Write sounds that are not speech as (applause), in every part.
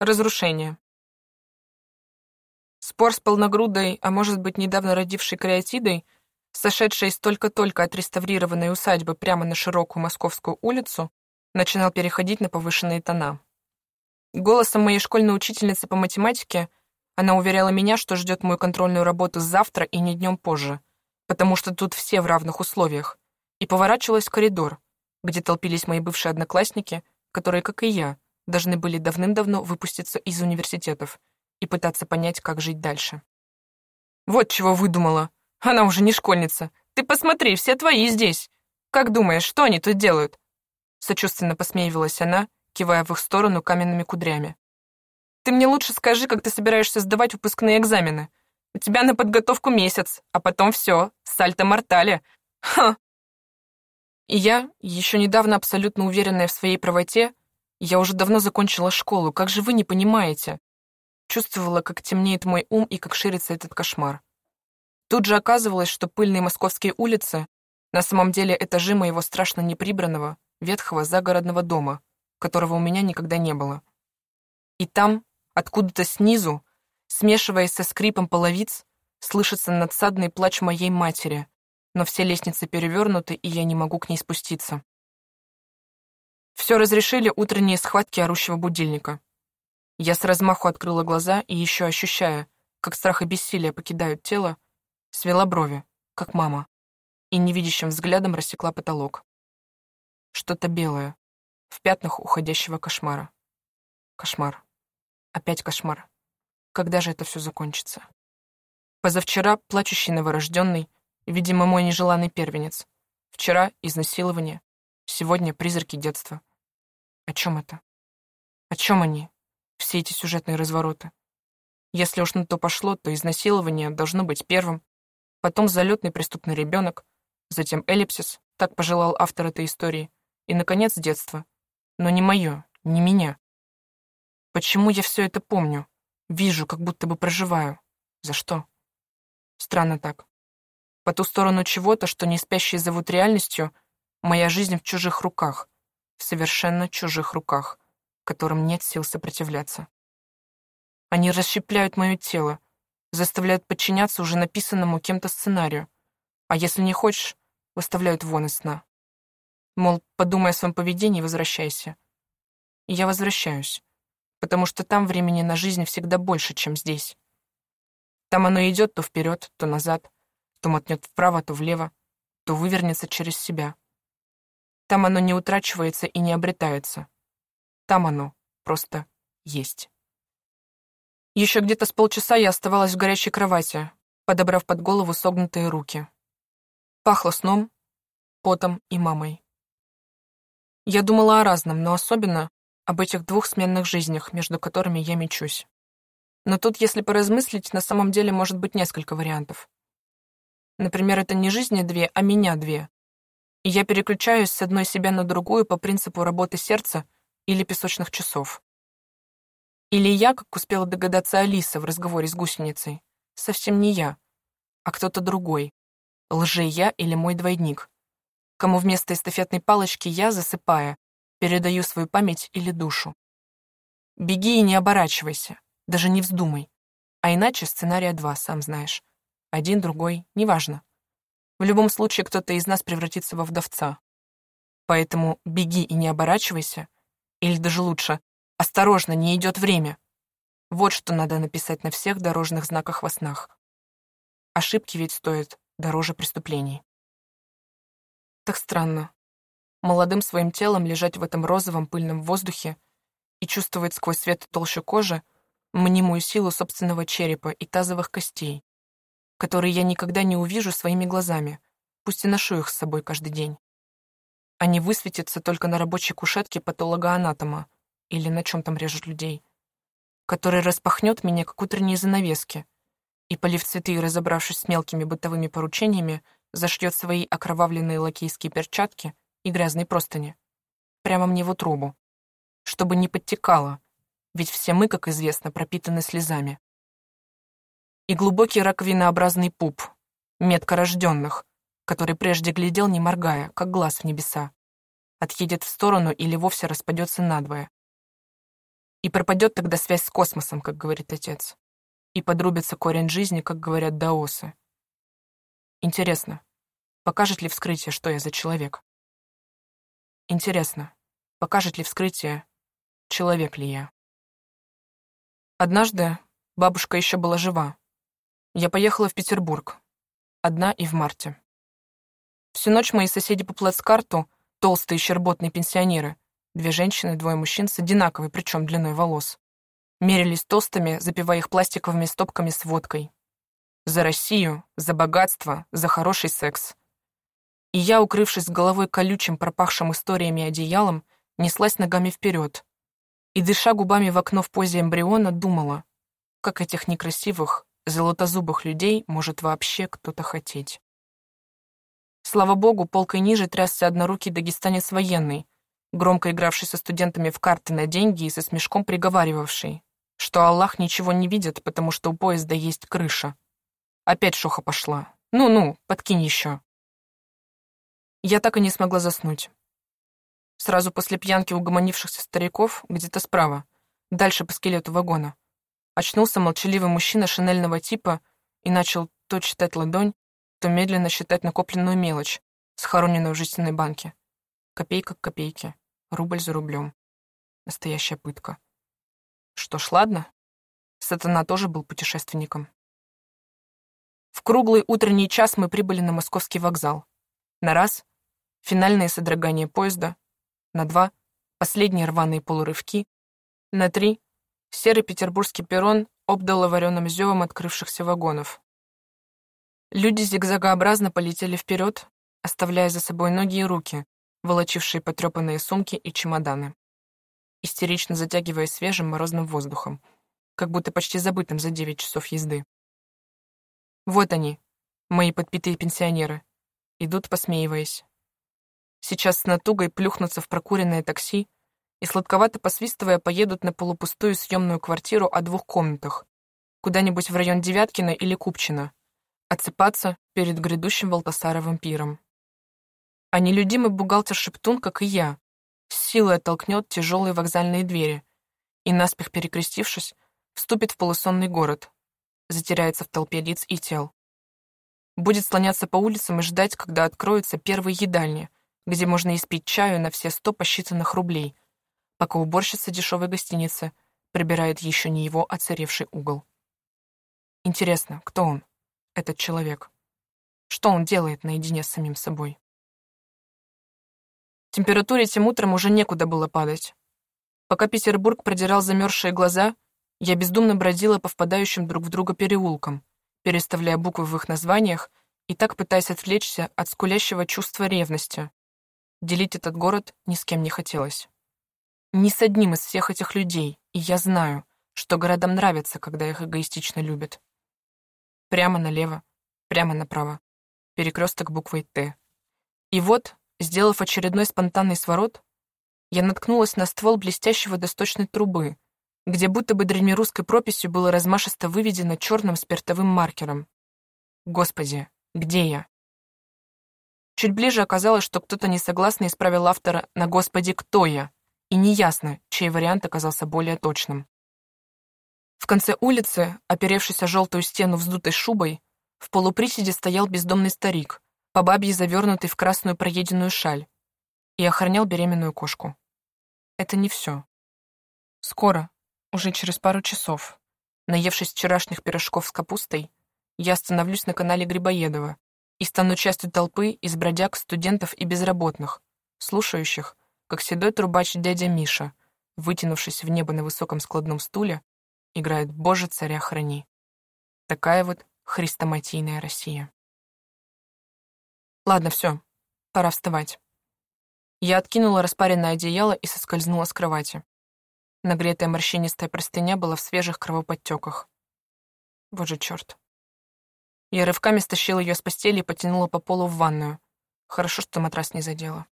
Разрушение. Спор с полногрудой, а может быть, недавно родившей кариатидой, сошедшей из только-только отреставрированной усадьбы прямо на широкую московскую улицу, начинал переходить на повышенные тона. Голосом моей школьной учительницы по математике она уверяла меня, что ждет мою контрольную работу завтра и не днем позже, потому что тут все в равных условиях, и поворачивалась в коридор, где толпились мои бывшие одноклассники, которые, как и я, должны были давным-давно выпуститься из университетов и пытаться понять, как жить дальше. «Вот чего выдумала. Она уже не школьница. Ты посмотри, все твои здесь. Как думаешь, что они тут делают?» Сочувственно посмеивалась она, кивая в их сторону каменными кудрями. «Ты мне лучше скажи, как ты собираешься сдавать выпускные экзамены. У тебя на подготовку месяц, а потом все, сальто-мортале. Ха!» И я, еще недавно абсолютно уверенная в своей правоте, я уже давно закончила школу, как же вы не понимаете? Чувствовала, как темнеет мой ум и как ширится этот кошмар. Тут же оказывалось, что пыльные московские улицы на самом деле этажи моего страшно неприбранного, ветхого загородного дома, которого у меня никогда не было. И там, откуда-то снизу, смешиваясь со скрипом половиц, слышится надсадный плач моей матери, но все лестницы перевернуты, и я не могу к ней спуститься. Все разрешили утренние схватки орущего будильника. Я с размаху открыла глаза и еще ощущая, как страх и бессилие покидают тело, свела брови, как мама, и невидящим взглядом рассекла потолок. Что-то белое, в пятнах уходящего кошмара. Кошмар. Опять кошмар. Когда же это все закончится? Позавчера плачущий новорожденный, видимо, мой нежеланный первенец. Вчера изнасилование, сегодня призраки детства. О чем это? О чем они? все эти сюжетные развороты. Если уж на то пошло, то изнасилование должно быть первым, потом залетный преступный ребенок, затем эллипсис, так пожелал автор этой истории, и, наконец, детство. Но не мое, не меня. Почему я все это помню? Вижу, как будто бы проживаю. За что? Странно так. По ту сторону чего-то, что не спящие зовут реальностью, моя жизнь в чужих руках, в совершенно чужих руках которым нет сил сопротивляться. Они расщепляют мое тело, заставляют подчиняться уже написанному кем-то сценарию, а если не хочешь, выставляют вон из сна. Мол, подумай о своем поведении возвращайся. И я возвращаюсь, потому что там времени на жизнь всегда больше, чем здесь. Там оно идет то вперед, то назад, то мотнет вправо, то влево, то вывернется через себя. Там оно не утрачивается и не обретается, там оно просто есть. Еще где-то с полчаса я оставалась в горячей кровати, подобрав под голову согнутые руки. Пахло сном, потом и мамой. Я думала о разном, но особенно об этих двух сменных жизнях, между которыми я мечусь. Но тут, если поразмыслить, на самом деле может быть несколько вариантов. Например, это не жизни две, а меня две. Я переключаюсь с одной себя на другую по принципу работы сердца — или песочных часов. Или я, как успела догадаться Алиса в разговоре с гусеницей, совсем не я, а кто-то другой, лже-я или мой двойник, кому вместо эстафетной палочки я, засыпая, передаю свою память или душу. Беги и не оборачивайся, даже не вздумай. А иначе сценария два, сам знаешь. Один, другой, неважно. В любом случае кто-то из нас превратится во вдовца. Поэтому беги и не оборачивайся или даже лучше, осторожно, не идет время. Вот что надо написать на всех дорожных знаках во снах. Ошибки ведь стоят дороже преступлений. Так странно. Молодым своим телом лежать в этом розовом пыльном воздухе и чувствовать сквозь свет толщу кожи мнимую силу собственного черепа и тазовых костей, которые я никогда не увижу своими глазами, пусть и ношу их с собой каждый день. Они высветятся только на рабочей кушетке патологоанатома или на чем там режут людей, который распахнет меня, как утренние занавески, и, полив цветы и разобравшись с мелкими бытовыми поручениями, зашьет свои окровавленные лакейские перчатки и грязные простыни. Прямо мне в утробу. Чтобы не подтекало, ведь все мы, как известно, пропитаны слезами. И глубокий раковинообразный пуп, метко рожденных, который прежде глядел, не моргая, как глаз в небеса, отъедет в сторону или вовсе распадется надвое. И пропадет тогда связь с космосом, как говорит отец. И подрубится корень жизни, как говорят даосы. Интересно, покажет ли вскрытие, что я за человек? Интересно, покажет ли вскрытие, человек ли я? Однажды бабушка еще была жива. Я поехала в Петербург. Одна и в марте. Всю ночь мои соседи по плацкарту, толстые щерботные пенсионеры, две женщины, двое мужчин с одинаковой, причем длиной волос, мерились тостами, запивая их пластиковыми стопками с водкой. За Россию, за богатство, за хороший секс. И я, укрывшись головой колючим, пропахшим историями одеялом, неслась ногами вперед. И, дыша губами в окно в позе эмбриона, думала, как этих некрасивых, золотозубых людей может вообще кто-то хотеть. Слава богу, полкой ниже трясся однорукий дагестанец военный, громко игравший со студентами в карты на деньги и со смешком приговаривавший, что Аллах ничего не видит, потому что у поезда есть крыша. Опять шоха пошла. Ну-ну, подкинь еще. Я так и не смогла заснуть. Сразу после пьянки угомонившихся стариков, где-то справа, дальше по скелету вагона, очнулся молчаливый мужчина шинельного типа и начал то читать ладонь, то медленно считать накопленную мелочь, схороненную в жестяной банке. Копейка к копейке, рубль за рублем. Настоящая пытка. Что ж, ладно. Сатана тоже был путешественником. В круглый утренний час мы прибыли на московский вокзал. На раз — финальное содрогание поезда. На два — последние рваные полурывки. На три — серый петербургский перрон обдало вареным зевом открывшихся вагонов. Люди зигзагообразно полетели вперед, оставляя за собой ноги и руки, волочившие потрепанные сумки и чемоданы, истерично затягивая свежим морозным воздухом, как будто почти забытым за девять часов езды. Вот они, мои подпитые пенсионеры, идут, посмеиваясь. Сейчас с натугой плюхнутся в прокуренное такси и, сладковато посвистывая, поедут на полупустую съемную квартиру о двух комнатах, куда-нибудь в район Девяткина или Купчино, отсыпаться перед грядущим Волтасаровым пиром. А нелюдимый бухгалтер-шептун, как и я, с силой оттолкнет тяжелые вокзальные двери и, наспех перекрестившись, вступит в полусонный город, затеряется в толпе лиц и тел. Будет слоняться по улицам и ждать, когда откроются первые едальни, где можно испить чаю на все сто посчитанных рублей, пока уборщица дешевой гостиницы прибирает еще не его оцаревший угол. Интересно, кто он? этот человек? Что он делает наедине с самим собой? Температуре тем утром уже некуда было падать. Пока Петербург продирал замерзшие глаза, я бездумно бродила по впадающим друг в друга переулкам, переставляя буквы в их названиях и так пытаясь отвлечься от скулящего чувства ревности. Делить этот город ни с кем не хотелось. Ни с одним из всех этих людей, и я знаю, что городам нравится, когда их эгоистично любят. Прямо налево, прямо направо. Перекресток буквой «Т». И вот, сделав очередной спонтанный сворот, я наткнулась на ствол блестящего досточной трубы, где будто бы древнерусской прописью было размашисто выведено черным спиртовым маркером. Господи, где я? Чуть ближе оказалось, что кто-то несогласно исправил автора на «Господи, кто я?» И неясно, чей вариант оказался более точным. В конце улицы, оперевшись о желтую стену вздутой шубой, в полуприседе стоял бездомный старик, по бабье завернутый в красную проеденную шаль, и охранял беременную кошку. Это не все. Скоро, уже через пару часов, наевшись вчерашних пирожков с капустой, я остановлюсь на канале Грибоедова и стану частью толпы из бродяг, студентов и безработных, слушающих, как седой трубач дядя Миша, вытянувшись в небо на высоком складном стуле, играет «Боже, царя храни». Такая вот хрестоматийная Россия. Ладно, все, пора вставать. Я откинула распаренное одеяло и соскользнула с кровати. Нагретая морщинистая простыня была в свежих кровоподтеках. Вот же черт. Я рывками стащила ее с постели и потянула по полу в ванную. Хорошо, что матрас не задела.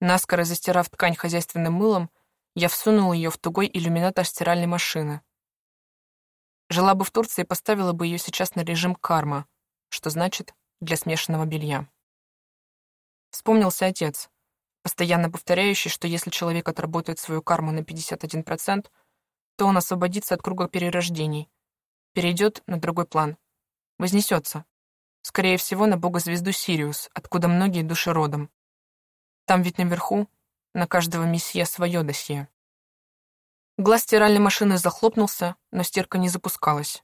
Наскоро застирав ткань хозяйственным мылом, я всунул ее в тугой иллюминатор стиральной машины. Жила бы в Турции, поставила бы ее сейчас на режим карма, что значит для смешанного белья. Вспомнился отец, постоянно повторяющий, что если человек отработает свою карму на 51%, то он освободится от круга перерождений, перейдет на другой план, вознесется, скорее всего, на бога-звезду Сириус, откуда многие души родом. Там ведь наверху на каждого месье свое досье. Глаз стиральной машины захлопнулся, но стирка не запускалась.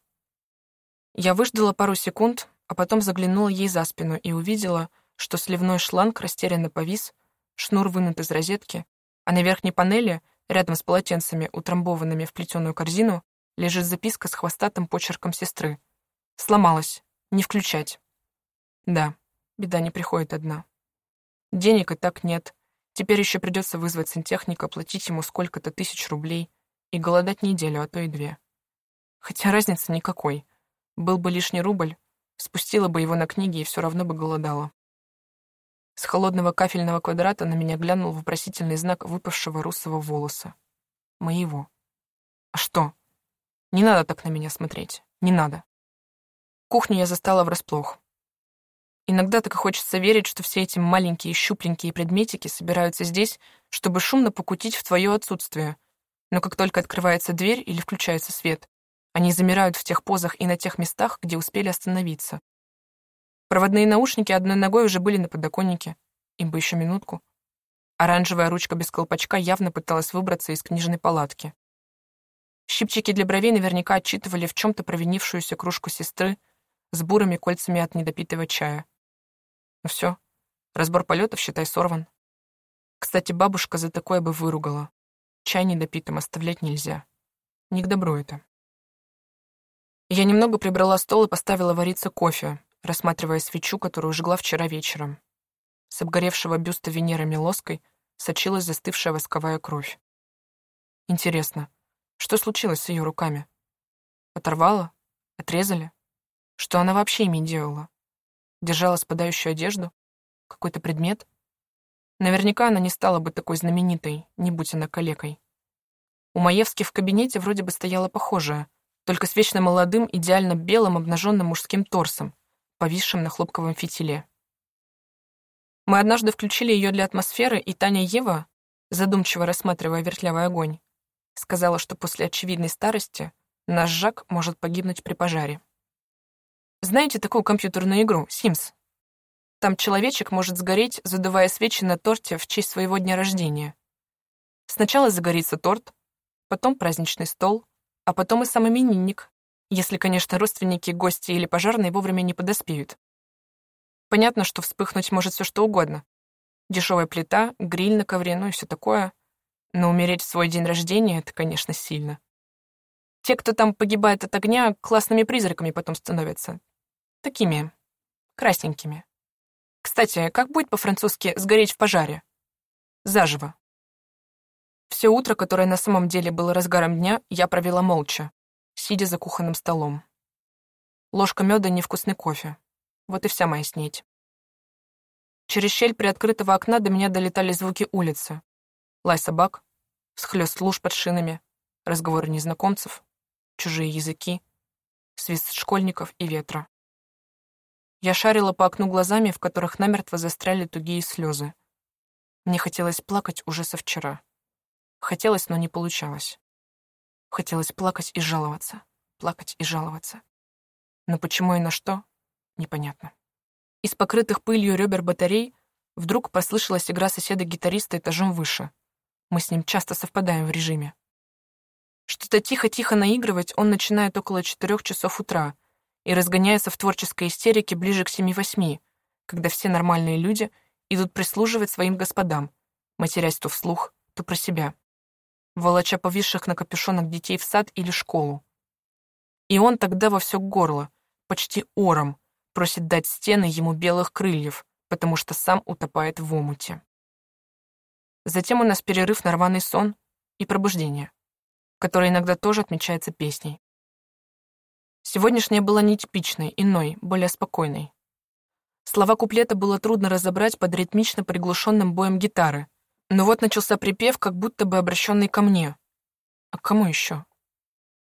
Я выждала пару секунд, а потом заглянула ей за спину и увидела, что сливной шланг растерянно повис, шнур вынут из розетки, а на верхней панели, рядом с полотенцами, утрамбованными в плетеную корзину, лежит записка с хвостатым почерком сестры. Сломалась. Не включать. Да, беда не приходит одна. Денег и так нет. Теперь еще придется вызвать сантехника, платить ему сколько-то тысяч рублей и голодать неделю, а то и две. Хотя разницы никакой. Был бы лишний рубль, спустила бы его на книги и все равно бы голодала. С холодного кафельного квадрата на меня глянул вопросительный знак выпавшего русого волоса. Моего. А что? Не надо так на меня смотреть. Не надо. Кухню я застала врасплох. Иногда так и хочется верить, что все эти маленькие щупленькие предметики собираются здесь, чтобы шумно покутить в твое отсутствие, но как только открывается дверь или включается свет, они замирают в тех позах и на тех местах, где успели остановиться. Проводные наушники одной ногой уже были на подоконнике, им бы еще минутку. Оранжевая ручка без колпачка явно пыталась выбраться из книжной палатки. Щипчики для бровей наверняка отчитывали в чем-то провинившуюся кружку сестры с бурыми кольцами от недопитого чая. Ну все, разбор полетов, считай, сорван. Кстати, бабушка за такое бы выругала. Чай недопитым оставлять нельзя. Не к добру это. Я немного прибрала стол и поставила вариться кофе, рассматривая свечу, которую жгла вчера вечером. С обгоревшего бюста Венеры Милоской сочилась застывшая восковая кровь. Интересно, что случилось с ее руками? Оторвала? Отрезали? Что она вообще ими делала? Держала спадающую одежду? Какой-то предмет? Наверняка она не стала бы такой знаменитой, не будь она калекой. У Маевски в кабинете вроде бы стояла похожая, только с вечно молодым, идеально белым обнаженным мужским торсом, повисшим на хлопковом фитиле. Мы однажды включили ее для атмосферы, и Таня Ева, задумчиво рассматривая вертлявый огонь, сказала, что после очевидной старости наш Жак может погибнуть при пожаре. Знаете такую компьютерную игру Sims? Там человечек может сгореть, задувая свечи на торте в честь своего дня рождения. Сначала загорится торт, потом праздничный стол, а потом и сам именинник, если, конечно, родственники, гости или пожарные вовремя не подоспеют. Понятно, что вспыхнуть может все что угодно. Дешевая плита, гриль на ковре, ну и все такое. Но умереть в свой день рождения — это, конечно, сильно. Те, кто там погибает от огня, классными призраками потом становятся. Такими красненькими. Кстати, как будет по-французски «сгореть в пожаре»? Заживо. Все утро, которое на самом деле было разгаром дня, я провела молча, сидя за кухонным столом. Ложка меда — невкусный кофе. Вот и вся моя снеть. Через щель приоткрытого окна до меня долетали звуки улицы. Лай собак, схлёст луж под шинами, разговоры незнакомцев, чужие языки, свист школьников и ветра. Я шарила по окну глазами, в которых намертво застряли тугие слезы. Мне хотелось плакать уже со вчера. Хотелось, но не получалось. Хотелось плакать и жаловаться, плакать и жаловаться. Но почему и на что — непонятно. Из покрытых пылью ребер батарей вдруг послышалась игра соседа-гитариста этажом выше. Мы с ним часто совпадаем в режиме. Что-то тихо-тихо наигрывать он начинает около четырех часов утра — и разгоняется в творческой истерике ближе к семи-восьми, когда все нормальные люди идут прислуживать своим господам, матерясь то вслух, то про себя, волоча повисших на капюшонах детей в сад или школу. И он тогда во все горло, почти ором, просит дать стены ему белых крыльев, потому что сам утопает в омуте. Затем у нас перерыв на рваный сон и пробуждение, которое иногда тоже отмечается песней. Сегодняшняя была нетипичной, иной, более спокойной. Слова куплета было трудно разобрать под ритмично приглушенным боем гитары, но вот начался припев, как будто бы обращенный ко мне. А к кому еще?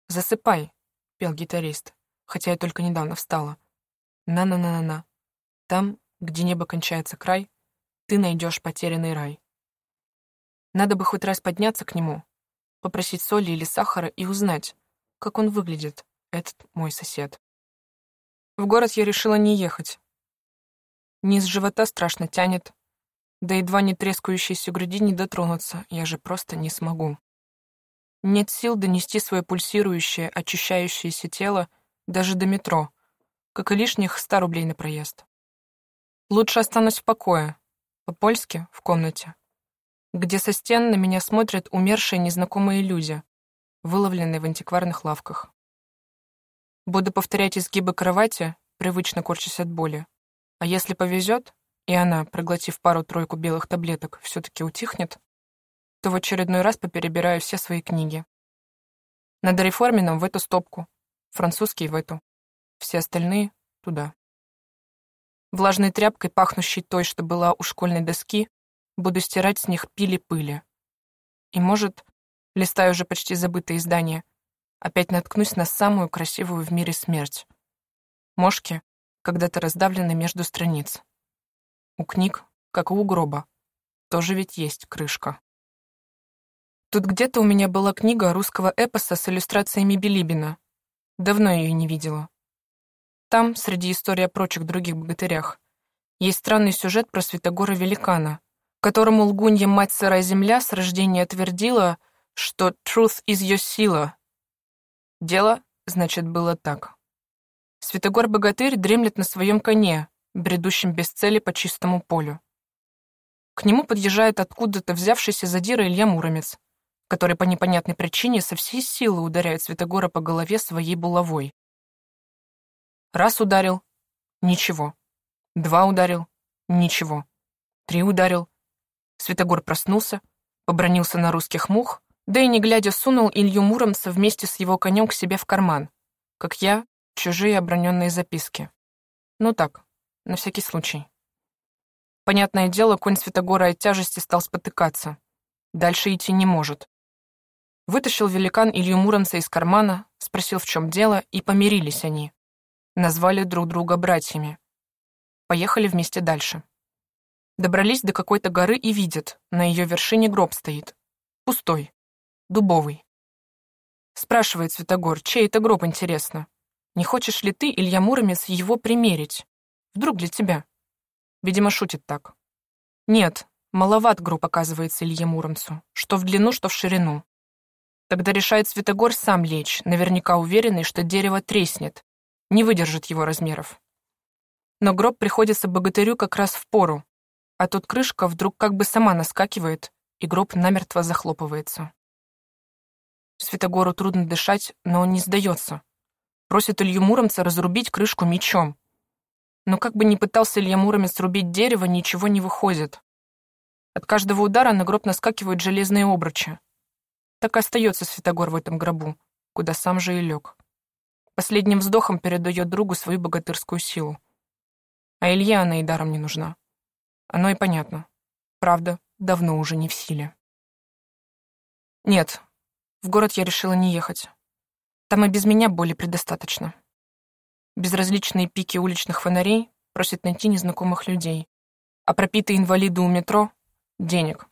«Засыпай», — пел гитарист, хотя я только недавно встала. «На-на-на-на-на. Там, где небо кончается край, ты найдешь потерянный рай. Надо бы хоть раз подняться к нему, попросить соли или сахара и узнать, как он выглядит, этот мой сосед. В город я решила не ехать. Низ живота страшно тянет, да едва не трескающейся груди не дотронуться, я же просто не смогу. Нет сил донести свое пульсирующее, очищающееся тело даже до метро, как и лишних ста рублей на проезд. Лучше останусь в покое, по-польски, в комнате, где со стен на меня смотрят умершие незнакомые люди, выловленные в антикварных лавках. Буду повторять изгибы кровати, привычно корчась от боли. А если повезет, и она, проглотив пару-тройку белых таблеток, все-таки утихнет, то в очередной раз поперебираю все свои книги. Над реформином в эту стопку, французский в эту, все остальные — туда. Влажной тряпкой, пахнущей той, что была у школьной доски, буду стирать с них пили пыли. И, может, листая уже почти забытое издание, опять наткнусь на самую красивую в мире смерть. Мошки, когда-то раздавлены между страниц. У книг, как у гроба, тоже ведь есть крышка. Тут где-то у меня была книга русского эпоса с иллюстрациями Билибина. Давно ее не видела. Там, среди истории о прочих других богатырях, есть странный сюжет про Святогора Великана, которому лгунья мать сырая земля с рождения твердила, что «truth is your сила». Дело, значит, было так. Святогор-богатырь дремлет на своем коне, бредущем без цели по чистому полю. К нему подъезжает откуда-то взявшийся задира Илья Муромец, который по непонятной причине со всей силы ударяет Святогора по голове своей булавой. Раз ударил — ничего. Два ударил — ничего. Три ударил. Святогор проснулся, побронился на русских мух, да и не глядя сунул Илью Муромца вместе с его конем к себе в карман, как я, чужие оброненные записки. Ну так, на всякий случай. Понятное дело, конь Святогора от тяжести стал спотыкаться. Дальше идти не может. Вытащил великан Илью Муромца из кармана, спросил, в чем дело, и помирились они. Назвали друг друга братьями. Поехали вместе дальше. Добрались до какой-то горы и видят, на ее вершине гроб стоит. Пустой. Дубовый. Спрашивает Святогор, чей это гроб, интересно? Не хочешь ли ты, Илья Муромец, его примерить? Вдруг для тебя? Видимо, шутит так. Нет, маловат гроб оказывается Илье Муромцу, что в длину, что в ширину. Тогда решает Святогор сам лечь, наверняка уверенный, что дерево треснет, не выдержит его размеров. Но гроб приходится богатырю как раз в пору, а тут крышка вдруг как бы сама наскакивает, и гроб намертво захлопывается. Святогору трудно дышать, но он не сдается. Просит Илью Муромца разрубить крышку мечом. Но как бы ни пытался Илья Муромец рубить дерево, ничего не выходит. От каждого удара на гроб наскакивают железные обручи, так и остается Святогор в этом гробу, куда сам же и лег. Последним вздохом передает другу свою богатырскую силу. А Илье она и даром не нужна. Оно и понятно. Правда, давно уже не в силе. Нет, в город я решила не ехать. Там и без меня боли предостаточно. Безразличные пики уличных фонарей просят найти незнакомых людей, а пропитые инвалиды у метро — денег.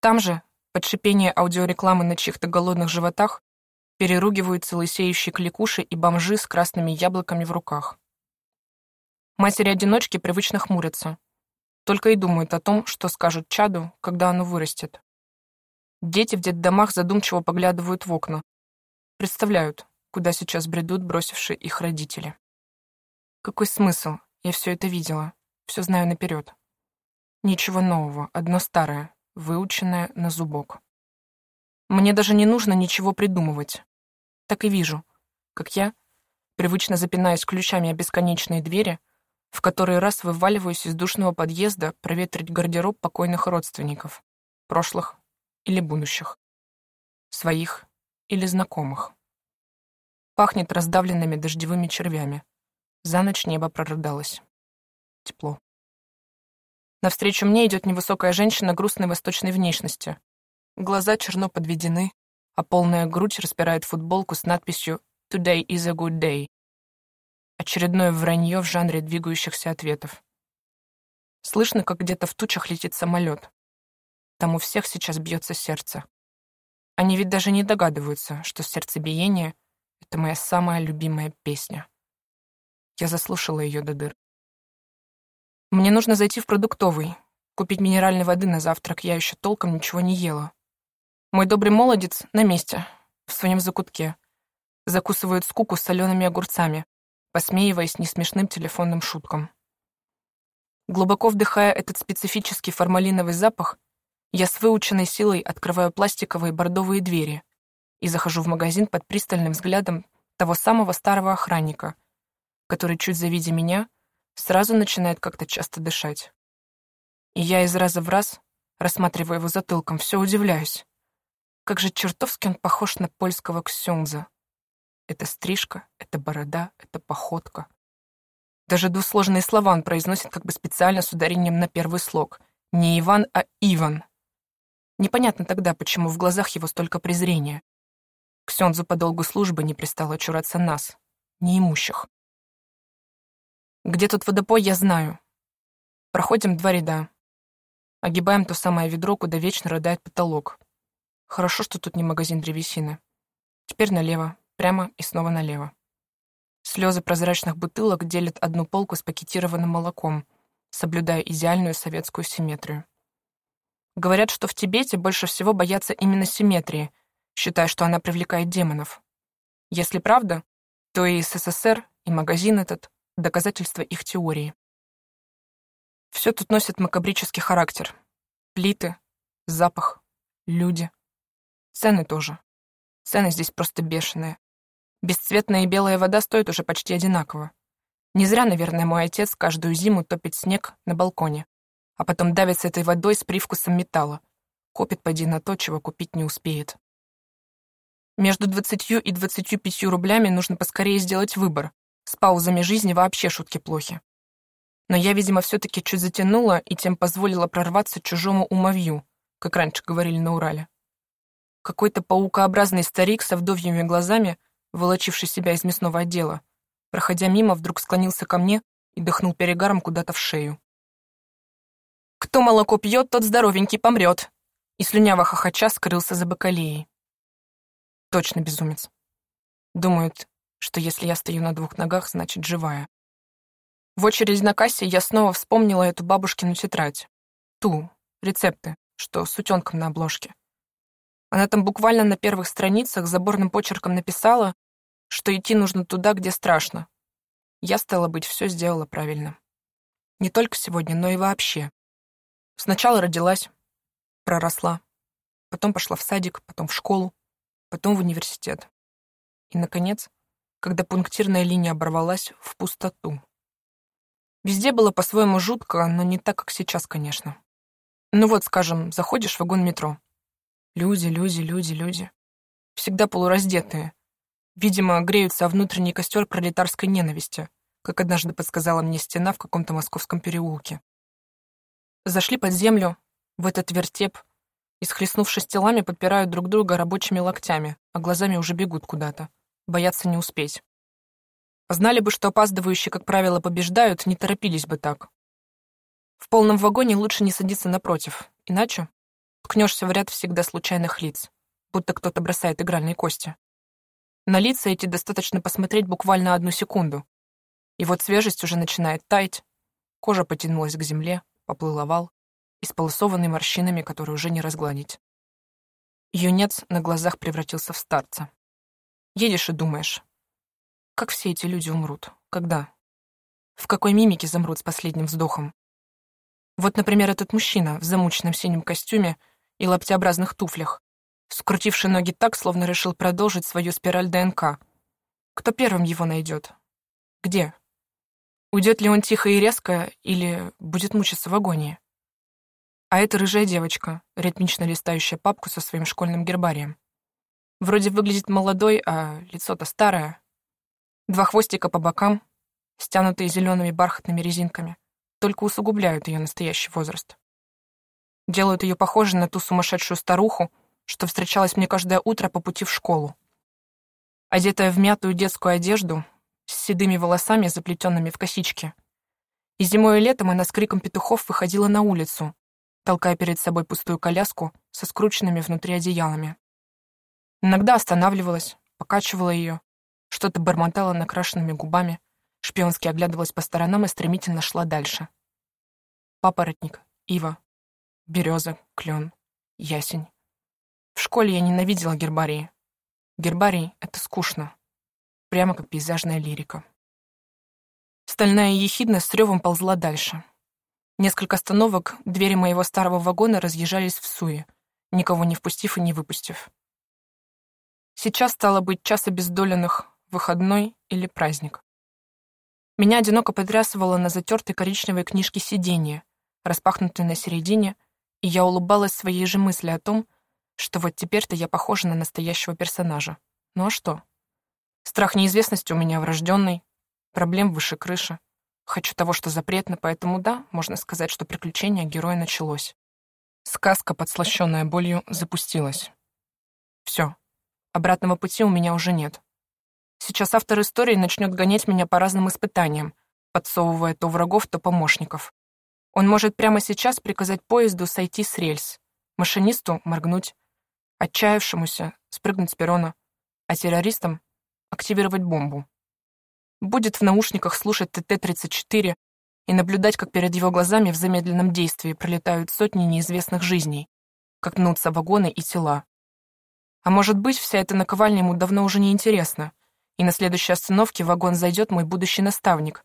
Там же, под шипение аудиорекламы на чьих-то голодных животах переругиваются лысеющие кликуши и бомжи с красными яблоками в руках. Матери-одиночки привычно хмурятся, только и думают о том, что скажут чаду, когда оно вырастет. Дети в детдомах задумчиво поглядывают в окна, представляют, куда сейчас бредут бросившие их родители. Какой смысл? Я все это видела, все знаю наперед. Ничего нового, одно старое, выученная на зубок. Мне даже не нужно ничего придумывать. Так и вижу, как я, привычно запинаясь ключами о бесконечные двери, в который раз вываливаюсь из душного подъезда проветрить гардероб покойных родственников, прошлых или будущих, своих или знакомых. Пахнет раздавленными дождевыми червями. За ночь небо прорыдалось. Тепло. Навстречу мне идет невысокая женщина грустной восточной внешности. Глаза черно подведены, а полная грудь распирает футболку с надписью «Today is a good day». Очередное вранье в жанре двигающихся ответов. Слышно, как где-то в тучах летит самолет. Там у всех сейчас бьется сердце. Они ведь даже не догадываются, что сердцебиение — это моя самая любимая песня. Я заслушала ее до дыр. Мне нужно зайти в продуктовый, купить минеральной воды на завтрак, я еще толком ничего не ела. Мой добрый молодец на месте, в своем закутке. Закусывает скуку солеными огурцами, посмеиваясь несмешным телефонным шуткам. Глубоко вдыхая этот специфический формалиновый запах, я с выученной силой открываю пластиковые бордовые двери и захожу в магазин под пристальным взглядом того самого старого охранника, который, чуть завидя меня, сразу начинает как-то часто дышать. И я из раза в раз, рассматривая его затылком, все удивляюсь. Как же чертовски он похож на польского ксюнза. Это стрижка, это борода, это походка. Даже двусложные слова он произносит как бы специально с ударением на первый слог. Не Иван, а Иван. Непонятно тогда, почему в глазах его столько презрения. Ксензу по долгу службы не пристало чураться нас, неимущих. Где тут водопой, я знаю. Проходим два ряда. Огибаем то самое ведро, куда вечно рыдает потолок. Хорошо, что тут не магазин древесины. Теперь налево, прямо и снова налево. Слезы прозрачных бутылок делят одну полку с пакетированным молоком, соблюдая идеальную советскую симметрию. Говорят, что в Тибете больше всего боятся именно симметрии, считая, что она привлекает демонов. Если правда, то и СССР, и магазин этот — доказательство их теории. Все тут носит макабрический характер. Плиты, запах, люди — Цены тоже. Цены здесь просто бешеные. Бесцветная и белая вода стоят уже почти одинаково. Не зря, наверное, мой отец каждую зиму топит снег на балконе, а потом давится этой водой с привкусом металла. Копит поди на то, чего купить не успеет. Между двадцатью и двадцатью пятью рублями нужно поскорее сделать выбор. С паузами жизни вообще шутки плохи. Но я, видимо, все-таки чуть затянула и тем позволила прорваться чужому умовью, как раньше говорили на Урале. Какой-то паукообразный старик со вдовьими глазами, волочивший себя из мясного отдела, проходя мимо, вдруг склонился ко мне и дыхнул перегаром куда-то в шею. «Кто молоко пьет, тот здоровенький помрет!» И слюняво хохоча скрылся за бакалеей. Точно безумец. Думают, что если я стою на двух ногах, значит, живая. В очереди на кассе я снова вспомнила эту бабушкину тетрадь. Ту, рецепты, что с утенком на обложке. Она там буквально на первых страницах заборным почерком написала, что идти нужно туда, где страшно. Я, стала быть, все сделала правильно. Не только сегодня, но и вообще. Сначала родилась, проросла, потом пошла в садик, потом в школу, потом в университет. И, наконец, когда пунктирная линия оборвалась, в пустоту. Везде было по-своему жутко, но не так, как сейчас, конечно. Ну вот, скажем, заходишь в вагон метро. Люди, люди, люди, люди. Всегда полураздетые. Видимо, греются о внутренний костер пролетарской ненависти, как однажды подсказала мне стена в каком-то московском переулке. Зашли под землю, в этот вертеп, и, схлестнувшись телами, подпирают друг друга рабочими локтями, а глазами уже бегут куда-то. Боятся не успеть. Знали бы, что опаздывающие, как правило, побеждают, не торопились бы так. В полном вагоне лучше не садиться напротив, иначе Ткнешься в ряд всегда случайных лиц, будто кто-то бросает игральные кости. На лица эти достаточно посмотреть буквально одну секунду. И вот свежесть уже начинает таять, кожа потянулась к земле, поплыл овал, исполосованный морщинами, которые уже не разгладить. Юнец на глазах превратился в старца. Едешь и думаешь, как все эти люди умрут? Когда? В какой мимике замрут с последним вздохом? Вот, например, этот мужчина в замученном синем костюме — и лаптеобразных туфлях, скрутивший ноги так, словно решил продолжить свою спираль ДНК. Кто первым его найдет? Где? Уйдет ли он тихо и резко, или будет мучиться в агонии? А это рыжая девочка, ритмично листающая папку со своим школьным гербарием. Вроде выглядит молодой, а лицо-то старое. Два хвостика по бокам, стянутые зелеными бархатными резинками, только усугубляют ее настоящий возраст делают ее похожей на ту сумасшедшую старуху, что встречалась мне каждое утро по пути в школу. Одетая в мятую детскую одежду, с седыми волосами, заплетенными в косички. И зимой и летом она с криком петухов выходила на улицу, толкая перед собой пустую коляску со скрученными внутри одеялами. Иногда останавливалась, покачивала ее, что-то бормотала накрашенными губами, шпионски оглядывалась по сторонам и стремительно шла дальше. Папоротник, ива, береза, клен, ясень. В школе я ненавидела гербарии. Гербарий — это скучно. Прямо как пейзажная лирика. Стальная ехидность с ревом ползла дальше. Несколько остановок двери моего старого вагона разъезжались в суе, никого не впустив и не выпустив. Сейчас стало быть час обездоленных, выходной или праздник. Меня одиноко потрясывало на затертой коричневой книжке сиденье, распахнутой на середине, и я улыбалась своей же мысли о том, что вот теперь-то я похожа на настоящего персонажа. Ну а что? Страх неизвестности у меня врожденный, проблем выше крыши. Хочу того, что запретно, поэтому да, можно сказать, что приключение героя началось. Сказка, подслащенная болью, запустилась. Все. Обратного пути у меня уже нет. Сейчас автор истории начнет гонять меня по разным испытаниям, подсовывая то врагов, то помощников. Он может прямо сейчас приказать поезду сойти с рельс, машинисту моргнуть, отчаявшемуся спрыгнуть с перрона, а террористам активировать бомбу. Будет в наушниках слушать ТТ-34 и наблюдать, как перед его глазами в замедленном действии пролетают сотни неизвестных жизней, как мнутся вагоны и тела. А может быть, вся эта наковальня ему давно уже не интересна, и на следующей остановке в вагон зайдет мой будущий наставник,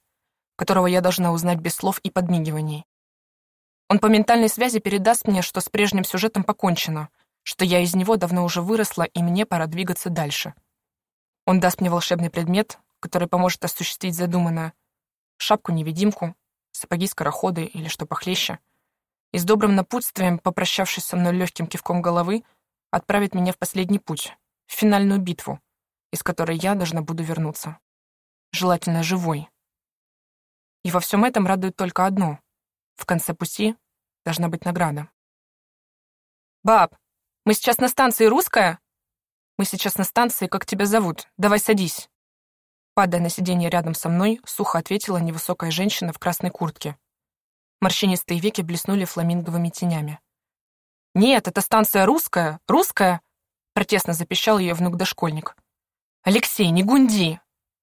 которого я должна узнать без слов и подмигиваний. Он по ментальной связи передаст мне, что с прежним сюжетом покончено, что я из него давно уже выросла, и мне пора двигаться дальше. Он даст мне волшебный предмет, который поможет осуществить задуманное. Шапку-невидимку, сапоги-скороходы или что похлеще. И с добрым напутствием, попрощавшись со мной легким кивком головы, отправит меня в последний путь, в финальную битву, из которой я должна буду вернуться. Желательно живой. И во всем этом радует только одно. В конце пути должна быть награда. «Баб, мы сейчас на станции «Русская»?» «Мы сейчас на станции, как тебя зовут? Давай садись». Падая на сиденье рядом со мной, сухо ответила невысокая женщина в красной куртке. Морщинистые веки блеснули фламинговыми тенями. «Нет, это станция «Русская», «Русская», протестно запищал ее внук-дошкольник. «Алексей, не гунди!»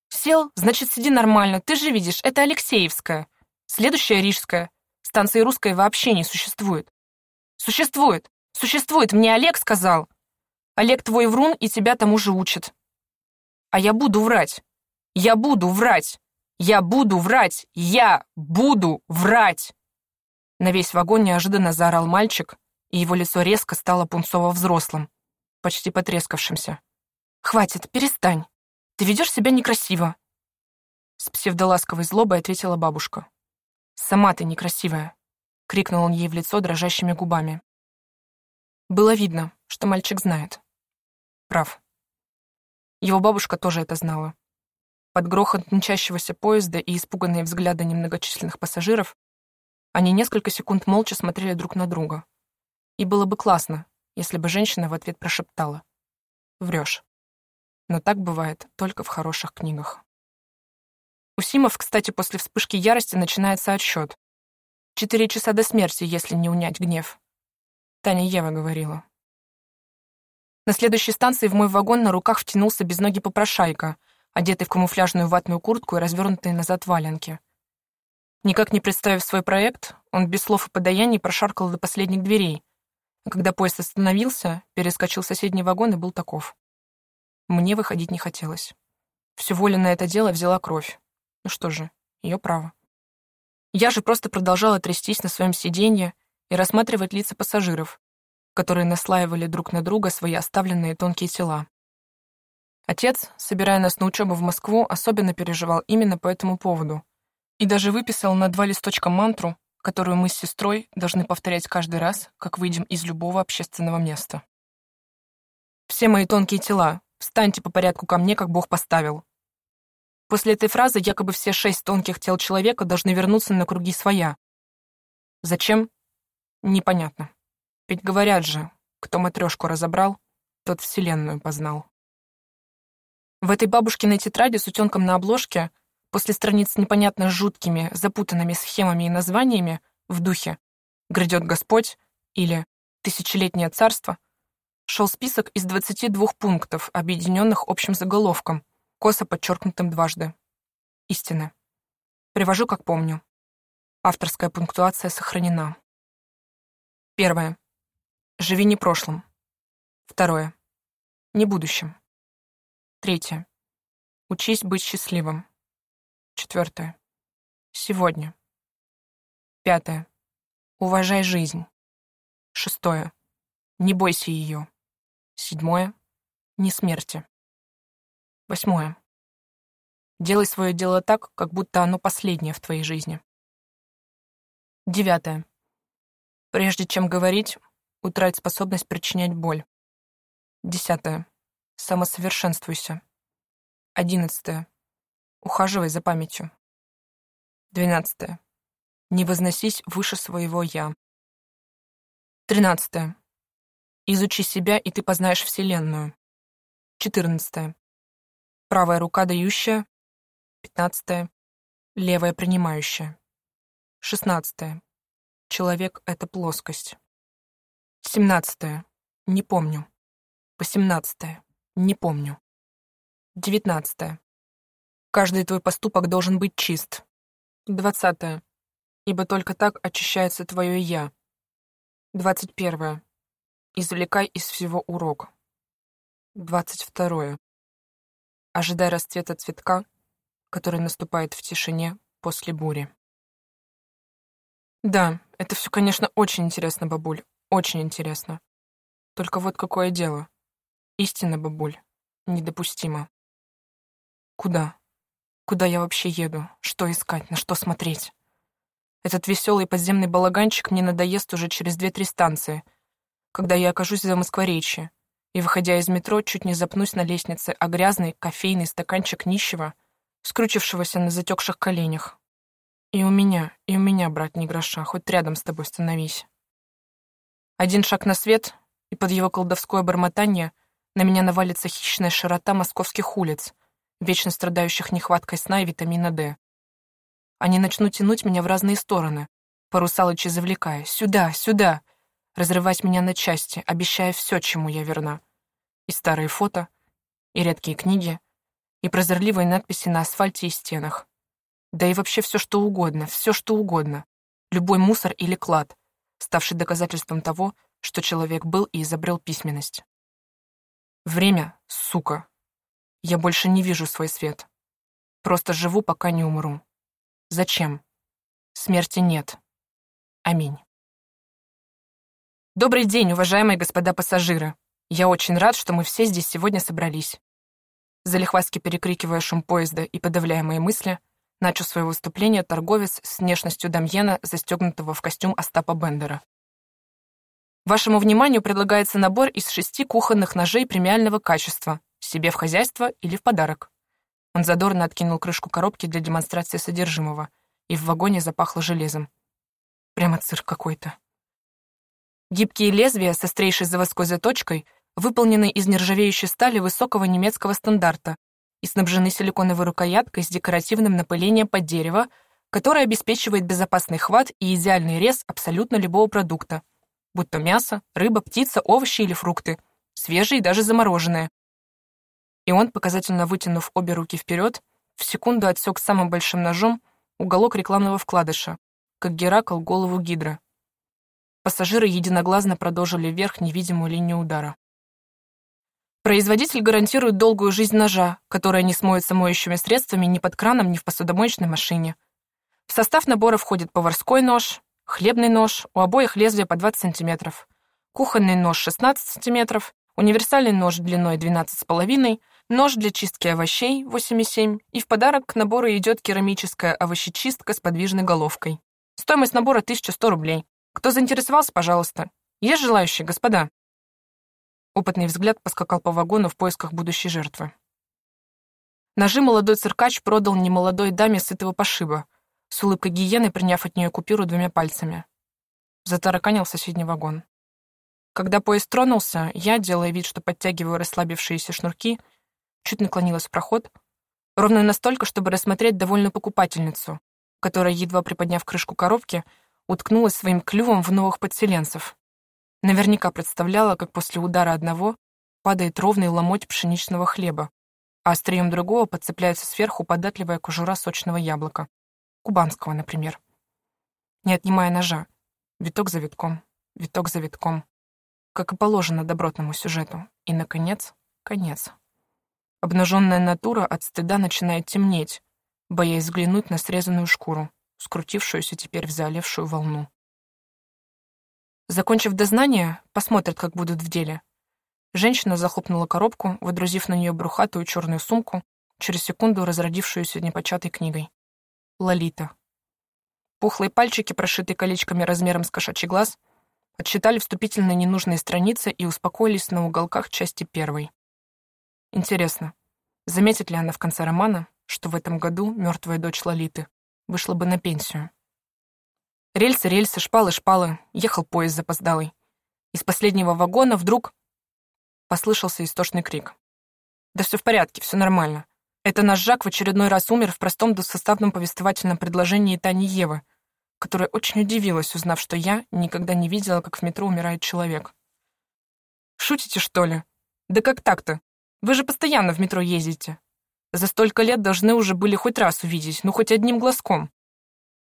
«Сел, значит, сиди нормально, ты же видишь, это Алексеевская. Следующая Рижская. Станции «Русская» вообще не существует». «Существует! Существует, мне Олег сказал. Олег твой врун и тебя тому же учит. А я буду врать. Я буду врать. Я буду врать. Я буду врать. На весь вагон неожиданно заорал мальчик, и его лицо резко стало пунцово-взрослым, почти потрескавшимся. «Хватит, перестань. Ты ведешь себя некрасиво». С псевдоласковой злобой ответила бабушка. «Сама ты некрасивая», — крикнул он ей в лицо дрожащими губами. Было видно, что мальчик знает. Прав. Его бабушка тоже это знала. Под грохот мчащегося поезда и испуганные взгляды немногочисленных пассажиров они несколько секунд молча смотрели друг на друга. И было бы классно, если бы женщина в ответ прошептала. «Врешь». Но так бывает только в хороших книгах. У Симов, кстати, после вспышки ярости начинается отсчет. Четыре часа до смерти, если не унять гнев. Таня Ева говорила. На следующей станции в мой вагон на руках втянулся без ноги попрошайка, одетый в камуфляжную ватную куртку и развернутые назад валенки. Никак не представив свой проект, он без слов и подаяний прошаркал до последних дверей, а когда поезд остановился, перескочил в соседний вагон и был таков. Мне выходить не хотелось. Всю волю на это дело взяла кровь. Ну что же, ее право. Я же просто продолжала трястись на своем сиденье, и рассматривать лица пассажиров, которые наслаивали друг на друга свои оставленные тонкие тела. Отец, собирая нас на учебу в Москву, особенно переживал именно по этому поводу и даже выписал на два листочка мантру, которую мы с сестрой должны повторять каждый раз, как выйдем из любого общественного места. «Все мои тонкие тела, встаньте по порядку ко мне, как Бог поставил». После этой фразы якобы все шесть тонких тел человека должны вернуться на круги своя. Зачем? Непонятно. Ведь говорят же, кто матрешку разобрал, тот вселенную познал. В этой бабушкиной тетради с утенком на обложке, после страниц непонятно жуткими, запутанными схемами и названиями, в духе «Грядет Господь» или «Тысячелетнее царство» шел список из 22 пунктов, объединенных общим заголовком, косо подчеркнутым дважды. Истины. Привожу, как помню. Авторская пунктуация сохранена. Первое. Живи не прошлым. Второе. Не будущим. Третье. Учись быть счастливым. Четвертое. Сегодня. Пятое. Уважай жизнь. Шестое. Не бойся ее. Седьмое. Не смерти. Восьмое. Делай свое дело так, как будто оно последнее в твоей жизни. Девятое. Прежде чем говорить, утрать способность причинять боль. Десятое. Самосовершенствуйся. Одиннадцатое. Ухаживай за памятью. Двенадцатое. Не возносись выше своего «я». Тринадцатое. Изучи себя, и ты познаешь Вселенную. Четырнадцатое. Правая рука дающая. Пятнадцатое. Левая принимающая. Шестнадцатое. Человек — это плоскость. Семнадцатое. Не помню. Восемнадцатое. Не помню. Девятнадцатое. Каждый твой поступок должен быть чист. Двадцатое. Ибо только так очищается твое «я». Двадцать первое. Извлекай из всего урок. Двадцать второе. Ожидай расцвета цветка, который наступает в тишине после бури. Да, это все, конечно, очень интересно, бабуль, очень интересно. Только вот какое дело. Истина, бабуль, недопустимо. Куда? Куда я вообще еду? Что искать? На что смотреть? Этот веселый подземный балаганчик мне надоест уже через две-три станции, когда я окажусь за Москворечье, и, выходя из метро, чуть не запнусь на лестнице о грязный кофейный стаканчик нищего, скручившегося на затекших коленях. И у меня, и у меня, брат, не гроша, хоть рядом с тобой становись. Один шаг на свет, и под его колдовское бормотание на меня навалится хищная широта московских улиц, вечно страдающих нехваткой сна и витамина D. Они начнут тянуть меня в разные стороны, по русалочи завлекая, сюда, сюда, разрывать меня на части, обещая все, чему я верна. И старые фото, и редкие книги, и прозорливые надписи на асфальте и стенах. Да и вообще все, что угодно, все, что угодно. Любой мусор или клад, ставший доказательством того, что человек был и изобрел письменность. Время, сука. Я больше не вижу свой свет. Просто живу, пока не умру. Зачем? Смерти нет. Аминь. Добрый день, уважаемые господа пассажиры. Я очень рад, что мы все здесь сегодня собрались. Залихвастки перекрикивая шум поезда и подавляя мои мысли, Начал свое выступление торговец с внешностью Дамьена, застегнутого в костюм Остапа Бендера. Вашему вниманию предлагается набор из шести кухонных ножей премиального качества, себе в хозяйство или в подарок. Он задорно откинул крышку коробки для демонстрации содержимого, и в вагоне запахло железом. Прямо цирк какой-то. Гибкие лезвия с острейшей заводской заточкой выполнены из нержавеющей стали высокого немецкого стандарта и снабжены силиконовой рукояткой с декоративным напылением под дерево, которое обеспечивает безопасный хват и идеальный рез абсолютно любого продукта, будь то мясо, рыба, птица, овощи или фрукты, свежие и даже замороженные. И он, показательно вытянув обе руки вперед, в секунду отсек самым большим ножом уголок рекламного вкладыша, как Геракл голову гидра. Пассажиры единогласно продолжили вверх невидимую линию удара. Производитель гарантирует долгую жизнь ножа, которая не смоется моющими средствами ни под краном, ни в посудомоечной машине. В состав набора входит поварской нож, хлебный нож, у обоих лезвия по 20 см, кухонный нож 16 см, универсальный нож длиной 12,5 нож для чистки овощей 8,7 и в подарок к набору идет керамическая овощечистка с подвижной головкой. Стоимость набора 1100 рублей. Кто заинтересовался, пожалуйста. Есть желающие, господа? Опытный взгляд поскакал по вагону в поисках будущей жертвы. Ножи молодой циркач продал немолодой даме сытого пошиба, с улыбкой гиены приняв от нее купюру двумя пальцами. Затараканил соседний вагон. Когда поезд тронулся, я, делая вид, что подтягиваю расслабившиеся шнурки, чуть наклонилась в проход, ровно настолько, чтобы рассмотреть довольную покупательницу, которая, едва приподняв крышку коробки, уткнулась своим клювом в новых подселенцев. Наверняка представляла, как после удара одного падает ровный ломоть пшеничного хлеба, а острием другого подцепляется сверху податливая кожура сочного яблока. Кубанского, например. Не отнимая ножа. Виток за витком, виток за витком. Как и положено добротному сюжету. И, наконец, конец. Обнаженная натура от стыда начинает темнеть, боясь взглянуть на срезанную шкуру, скрутившуюся теперь в заолевшую волну. Закончив дознание, посмотрят, как будут в деле. Женщина захлопнула коробку, выдрузив на нее брухатую черную сумку, через секунду разродившуюся непочатой книгой. Лолита. Пухлые пальчики, прошитые колечками размером с кошачий глаз, отсчитали вступительные ненужные страницы и успокоились на уголках части первой. Интересно, заметит ли она в конце романа, что в этом году мертвая дочь Лолиты вышла бы на пенсию? Рельсы, рельсы, шпалы, шпалы, ехал поезд запоздалый. Из последнего вагона вдруг послышался истошный крик. «Да все в порядке, все нормально. Это наш Жак в очередной раз умер в простом двусоставном повествовательном предложении Тани Евы, которая очень удивилась, узнав, что я никогда не видела, как в метро умирает человек. «Шутите, что ли? Да как так-то? Вы же постоянно в метро ездите. За столько лет должны уже были хоть раз увидеть, ну хоть одним глазком.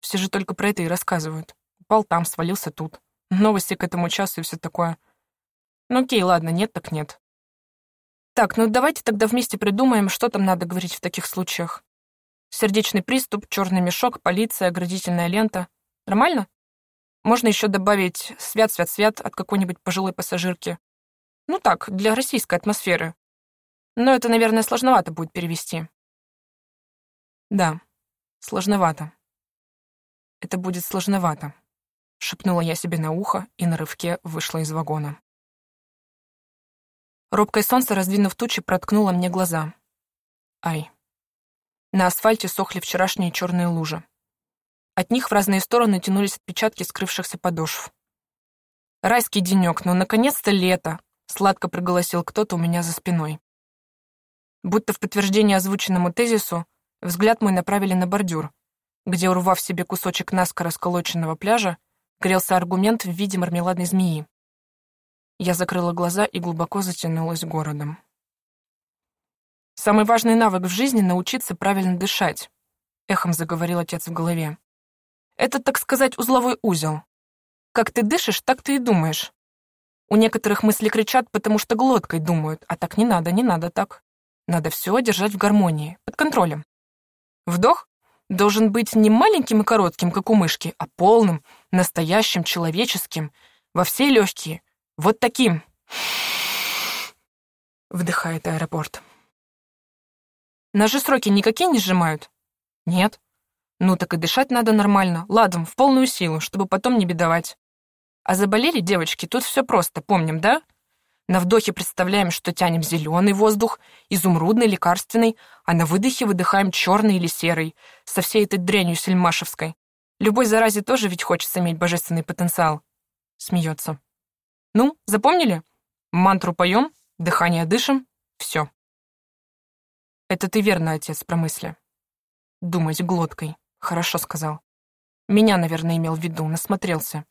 Все же только про это и рассказывают. Упал там, свалился тут. Новости к этому часу и все такое. Ну окей, ладно, нет так нет. Так, ну давайте тогда вместе придумаем, что там надо говорить в таких случаях. Сердечный приступ, черный мешок, полиция, оградительная лента. Нормально? Можно еще добавить «свят-свят-свят» от какой-нибудь пожилой пассажирки. Ну так, для российской атмосферы. Но это, наверное, сложновато будет перевести. Да, сложновато. Это будет сложновато, шепнула я себе на ухо и на рывке вышла из вагона. Робкое солнце, раздвинув тучи, проткнуло мне глаза. Ай. На асфальте сохли вчерашние черные лужи. От них в разные стороны тянулись отпечатки скрывшихся подошв. «Райский денек, ну, наконец-то лето!» — сладко проголосил кто-то у меня за спиной. Будто в подтверждение озвученному тезису, взгляд мой направили на бордюр, где, урвав себе кусочек наскоро сколоченного пляжа, грелся аргумент в виде мармеладной змеи. Я закрыла глаза и глубоко затянулась городом. «Самый важный навык в жизни — научиться правильно дышать», — эхом заговорил отец в голове. «Это, так сказать, узловой узел. Как ты дышишь, так ты и думаешь. У некоторых мысли кричат, потому что глоткой думают, а так не надо, не надо так. Надо все держать в гармонии, под контролем. Вдох должен быть не маленьким и коротким, как у мышки, а полным, настоящим, человеческим, во все легкие. Вот таким. Вдыхает аэропорт. Наши сроки никакие не сжимают? Нет. Ну так и дышать надо нормально, ладом, в полную силу, чтобы потом не бедовать. А заболели девочки, тут все просто, помним, да? На вдохе представляем, что тянем зеленый воздух, изумрудный, лекарственный, а на выдохе выдыхаем черный или серый, со всей этой дрянью сельмашевской. Любой заразе тоже ведь хочется иметь божественный потенциал. Смеется. Ну, запомнили? Мантру поем, дыхание дышим, все. Это ты верно, отец, про мысли. Думать глоткой. Хорошо сказал. Меня, наверное, имел в виду, насмотрелся.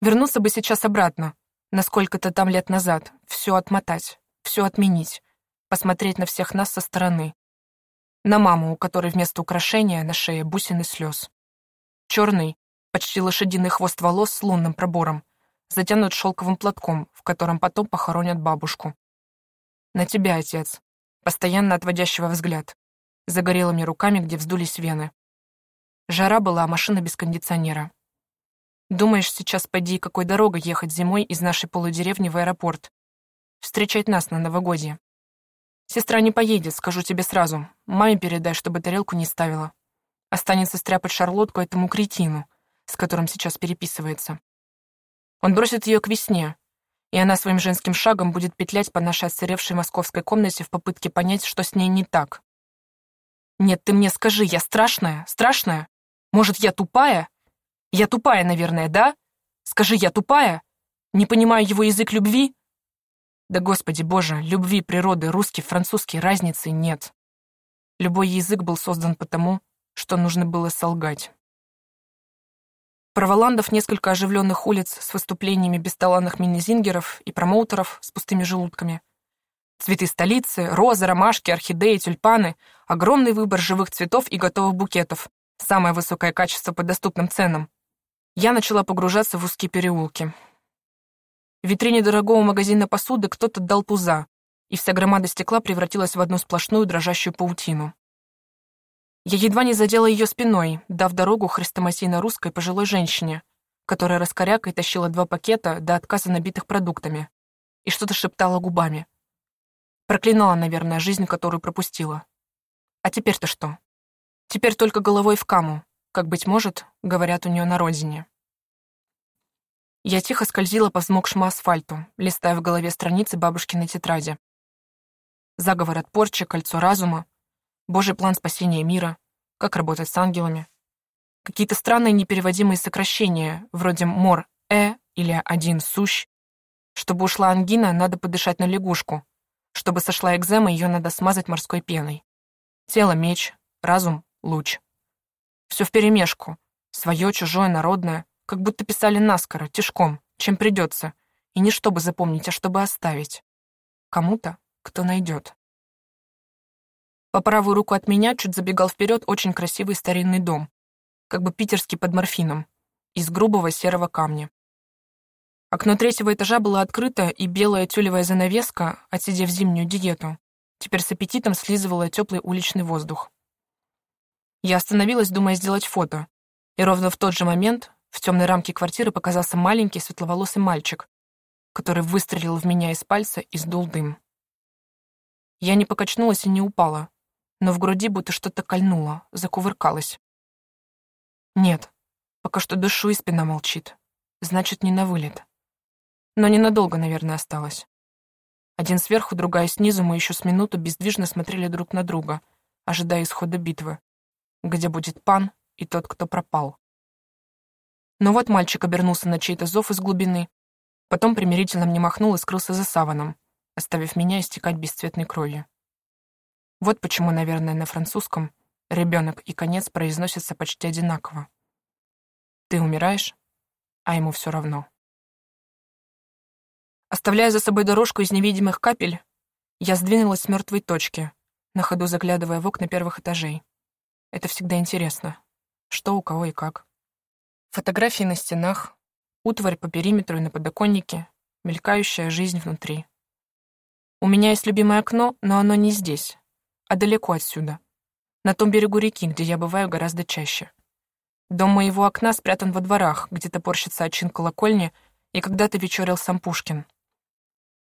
Вернуться бы сейчас обратно, насколько-то там лет назад, все отмотать, все отменить, посмотреть на всех нас со стороны. На маму, у которой вместо украшения на шее бусины слез. Черный, почти лошадиный хвост волос с лунным пробором, затянут шелковым платком, в котором потом похоронят бабушку. На тебя, отец, постоянно отводящего взгляд, загорелыми руками, где вздулись вены. Жара была, а машина без кондиционера. Думаешь, сейчас поди, какой дорогой ехать зимой из нашей полудеревни в аэропорт? Встречать нас на новогодье. Сестра не поедет, скажу тебе сразу. Маме передай, чтобы тарелку не ставила. Останется стряпать шарлотку этому кретину, с которым сейчас переписывается. Он бросит ее к весне, и она своим женским шагом будет петлять по нашей отсыревшей московской комнате в попытке понять, что с ней не так. Нет, ты мне скажи, я страшная? Страшная? Может, я тупая? Я тупая, наверное, да? Скажи, я тупая? Не понимаю его язык любви? Да, господи боже, любви природы, русский, французский, разницы нет. Любой язык был создан потому, что нужно было солгать. Проволандов несколько оживленных улиц с выступлениями бесталанных мини-зингеров и промоутеров с пустыми желудками. Цветы столицы, розы, ромашки, орхидеи, тюльпаны, огромный выбор живых цветов и готовых букетов, самое высокое качество по доступным ценам. Я начала погружаться в узкие переулки. В витрине дорогого магазина посуды кто-то дал пуза, и вся громада стекла превратилась в одну сплошную дрожащую паутину. Я едва не задела ее спиной, дав дорогу хрестоматийно-русской пожилой женщине, которая раскорякой тащила два пакета до отказа набитых продуктами и что-то шептала губами. Проклинала, наверное, жизнь, которую пропустила. А теперь-то что? Теперь только головой в каму, как, быть может, говорят у нее на родине. Я тихо скользила по взмокшему асфальту, листая в голове страницы бабушкиной тетради. Заговор от порчи, кольцо разума, Божий план спасения мира, как работать с ангелами. Какие-то странные непереводимые сокращения, вроде МОР-Э или один сущ. Чтобы ушла ангина, надо подышать на лягушку. Чтобы сошла экзема, ее надо смазать морской пеной. Тело — меч, разум — луч. Все вперемешку. Свое, чужое, народное. Как будто писали наскоро, тишком, чем придется. И не чтобы запомнить, а чтобы оставить. Кому-то, кто найдет. По правую руку от меня чуть забегал вперед очень красивый старинный дом, как бы питерский под морфином, из грубого серого камня. Окно третьего этажа было открыто, и белая тюлевая занавеска, отсидев зимнюю диету, теперь с аппетитом слизывала теплый уличный воздух. Я остановилась, думая сделать фото, и ровно в тот же момент в темной рамке квартиры показался маленький светловолосый мальчик, который выстрелил в меня из пальца и сдул дым. Я не покачнулась и не упала, но в груди будто что-то кольнуло, закувыркалось. Нет, пока что дышу и спина молчит. Значит, не на вылет. Но ненадолго, наверное, осталось. Один сверху, другая снизу, мы еще с минуту бездвижно смотрели друг на друга, ожидая исхода битвы, где будет пан и тот, кто пропал. Но вот мальчик обернулся на чей-то зов из глубины, потом примирительно мне махнул и скрылся за саваном, оставив меня истекать бесцветной кровью. Вот почему, наверное, на французском ребенок и конец произносятся почти одинаково. Ты умираешь, а ему все равно. Оставляя за собой дорожку из невидимых капель, я сдвинулась с мертвой точки, на ходу заглядывая в окна первых этажей. Это всегда интересно. Что у кого и как. Фотографии на стенах, утварь по периметру и на подоконнике, мелькающая жизнь внутри. У меня есть любимое окно, но оно не здесь, а далеко отсюда, на том берегу реки, где я бываю гораздо чаще. Дом моего окна спрятан во дворах, где топорщится очин колокольни, и когда-то вечерил сам Пушкин.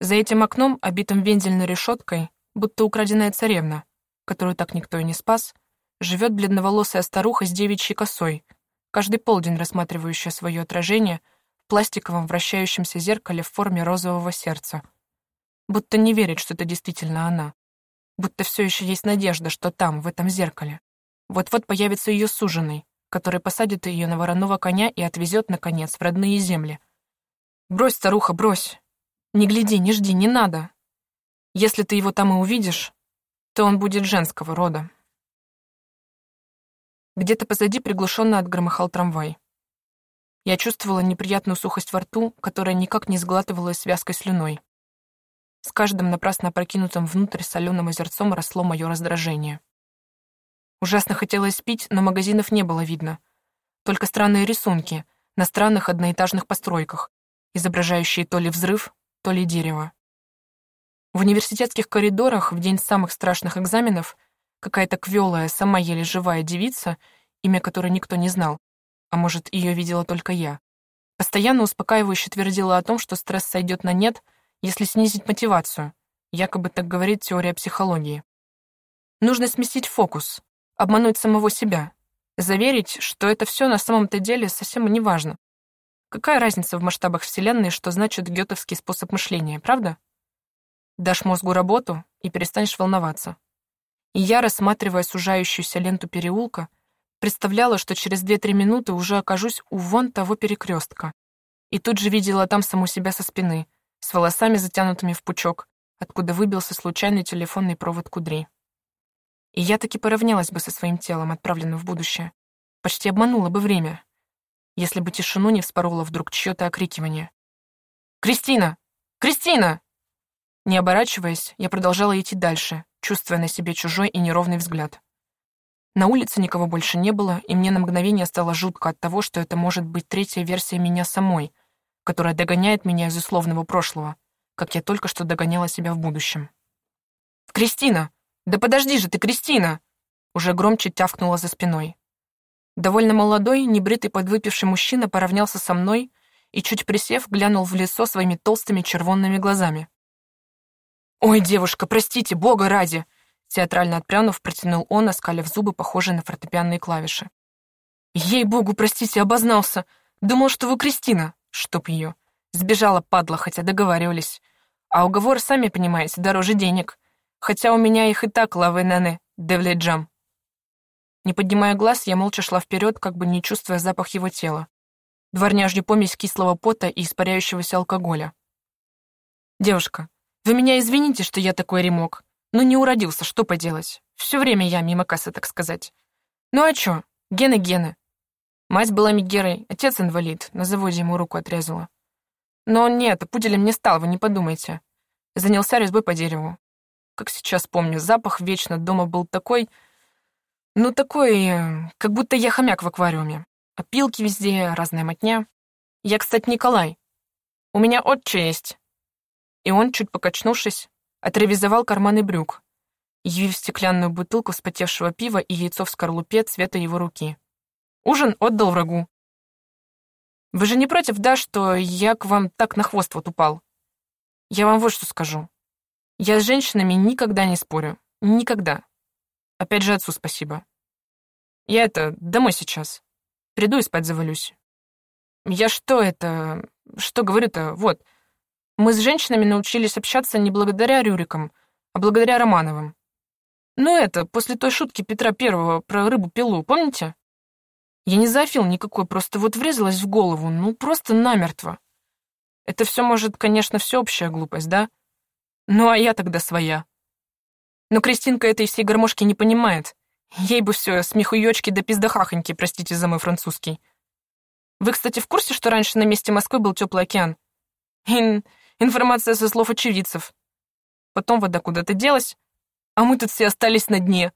За этим окном, обитым вензельной решеткой, будто украденная царевна, которую так никто и не спас, живет бледноволосая старуха с девичьей косой, каждый полдень рассматривающая свое отражение в пластиковом вращающемся зеркале в форме розового сердца. Будто не верит, что это действительно она будто все еще есть надежда, что там, в этом зеркале. Вот-вот появится ее суженый, который посадит ее на вороного коня и отвезет, наконец, в родные земли. «Брось, старуха, брось! Не гляди, не жди, не надо! Если ты его там и увидишь, то он будет женского рода». Где-то позади приглушенно отгромыхал трамвай. Я чувствовала неприятную сухость во рту, которая никак не сглатывалась связкой слюной. С каждым напрасно опрокинутым внутрь соленым озерцом росло мое раздражение. Ужасно хотелось пить, но магазинов не было видно. Только странные рисунки на странных одноэтажных постройках, изображающие то ли взрыв, то ли дерево. В университетских коридорах в день самых страшных экзаменов какая-то квелая, сама еле живая девица, имя которой никто не знал, а может, ее видела только я, постоянно успокаивающе твердила о том, что стресс сойдет на нет — если снизить мотивацию. Якобы так говорит теория психологии. Нужно сместить фокус, обмануть самого себя, заверить, что это все на самом-то деле совсем не важно. Какая разница в масштабах Вселенной, что значит гетовский способ мышления, правда? Дашь мозгу работу и перестанешь волноваться. И я, рассматривая сужающуюся ленту переулка, представляла, что через 2-3 минуты уже окажусь у вон того перекрестка. И тут же видела там саму себя со спины, с волосами, затянутыми в пучок, откуда выбился случайный телефонный провод кудри. И я таки поравнялась бы со своим телом, отправленным в будущее. Почти обманула бы время. если бы тишину не вспороло вдруг чье-то окрикивание. «Кристина! Кристина!» Не оборачиваясь, я продолжала идти дальше, чувствуя на себе чужой и неровный взгляд. На улице никого больше не было, и мне на мгновение стало жутко от того, что это может быть третья версия меня самой, которая догоняет меня из условного прошлого, как я только что догоняла себя в будущем. «Кристина! Да подожди же ты, Кристина!» Уже громче тявкнула за спиной. Довольно молодой, небритый подвыпивший мужчина поравнялся со мной и, чуть присев, глянул в лицо своими толстыми червонными глазами. «Ой, девушка, простите, бога ради!» Театрально отпрянув, протянул он, оскалив зубы, похожие на фортепианные клавиши. «Ей-богу, простите, обознался! Думал, что вы Кристина!» Чтоб ее. Сбежала, падла, хотя договаривались. А уговор, сами понимаете, дороже денег. Хотя у меня их и так лавы-наны, девледжам. Не поднимая глаз, я молча шла вперед, как бы не чувствуя запах его тела дворняжью помесь кислого пота и испаряющегося алкоголя. «Девушка, вы меня извините, что я такой ремок. но не уродился, что поделать. Все время я мимо кассы, так сказать. Ну а чё? Гены-гены. Мать была Мегерой, отец инвалид, на заводе ему руку отрезала. Но он нет, пуделем не стал, вы не подумайте. Занялся резьбой по дереву. Как сейчас помню, запах вечно дома был такой... Ну, такой, э, как будто я хомяк в аквариуме. Опилки везде, разная мотня. Я, кстати, Николай. У меня отче есть. И он, чуть покачнувшись, отревизовал карманы брюк, явив стеклянную бутылку вспотевшего пива и яйцо в скорлупе цвета его руки. Ужин отдал врагу. Вы же не против, да, что я к вам так на хвост вот упал? Я вам вот что скажу. Я с женщинами никогда не спорю. Никогда. Опять же отцу спасибо. Я это, домой сейчас. Приду и спать завалюсь. Я что это... Что говорю-то? Вот. Мы с женщинами научились общаться не благодаря Рюрикам, а благодаря Романовым. Ну это, после той шутки Петра Первого про рыбу-пилу, помните? Я не зоофил никакой, просто вот врезалась в голову, ну просто намертво. Это все может, конечно, всеобщая глупость, да? Ну а я тогда своя. Но Кристинка этой всей гармошки не понимает. Ей бы все, смехуёчки да пиздахахоньки, простите за мой французский. Вы, кстати, в курсе, что раньше на месте Москвы был теплый океан? Ин... Информация со слов очевидцев. Потом вода куда-то делась, а мы тут все остались на дне.